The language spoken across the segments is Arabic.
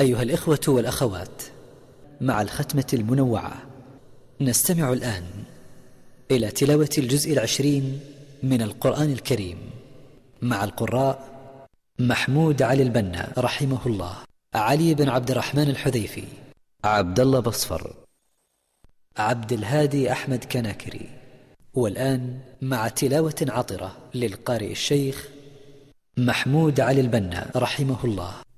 أيها الإخوة والأخوات مع الختمة المنوعة نستمع الآن إلى تلاوة الجزء العشرين من القرآن الكريم مع القراء محمود علي البنا رحمه الله علي بن عبد الرحمن الحذيفي عبد الله بصفر عبد الهادي أحمد كناكري. والآن مع تلاوة عطرة للقارئ الشيخ محمود علي البنا رحمه الله.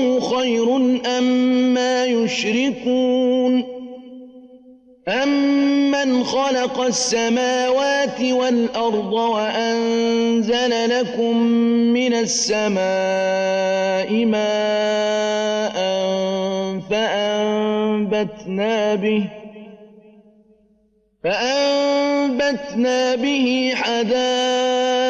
الله خير أم ما يشركون أمن خلق السماوات والأرض وأنزل لكم من السماء ماء فأنبتنا به فأنبتنا به حدائق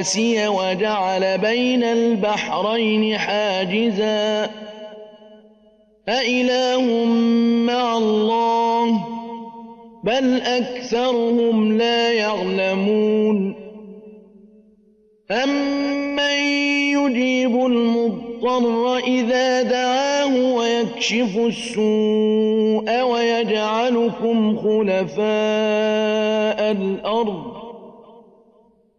رواسي وجعل بين البحرين حاجزا أإله مع الله بل أكثرهم لا يعلمون أمن يجيب المضطر إذا دعاه ويكشف السوء ويجعلكم خلفاء الأرض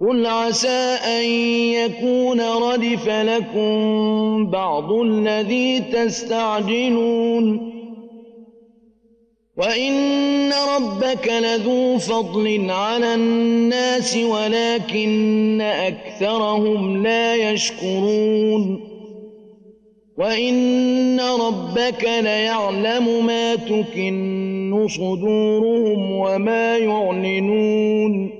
قل عسى أن يكون ردف لكم بعض الذي تستعجلون وإن ربك لذو فضل على الناس ولكن أكثرهم لا يشكرون وَإِنَّ رَبَّكَ لَيَعْلَمُ مَا تُكِنُّ صُدُورُهُمْ وَمَا يُعْلِنُونَ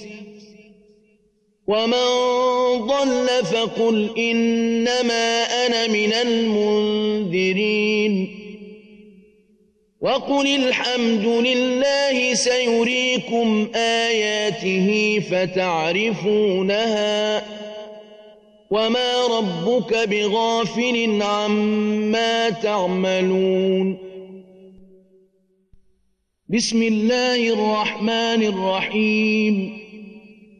ومن ضل فقل إنما أنا من المنذرين وقل الحمد لله سيريكم آياته فتعرفونها وما ربك بغافل عما تعملون بسم الله الرحمن الرحيم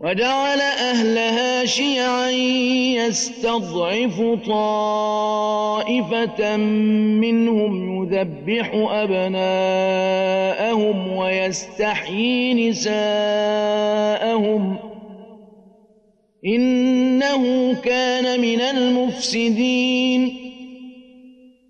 وجعل أهلها شيعا يستضعف طائفة منهم يذبح أبناءهم ويستحيي نساءهم إنه كان من المفسدين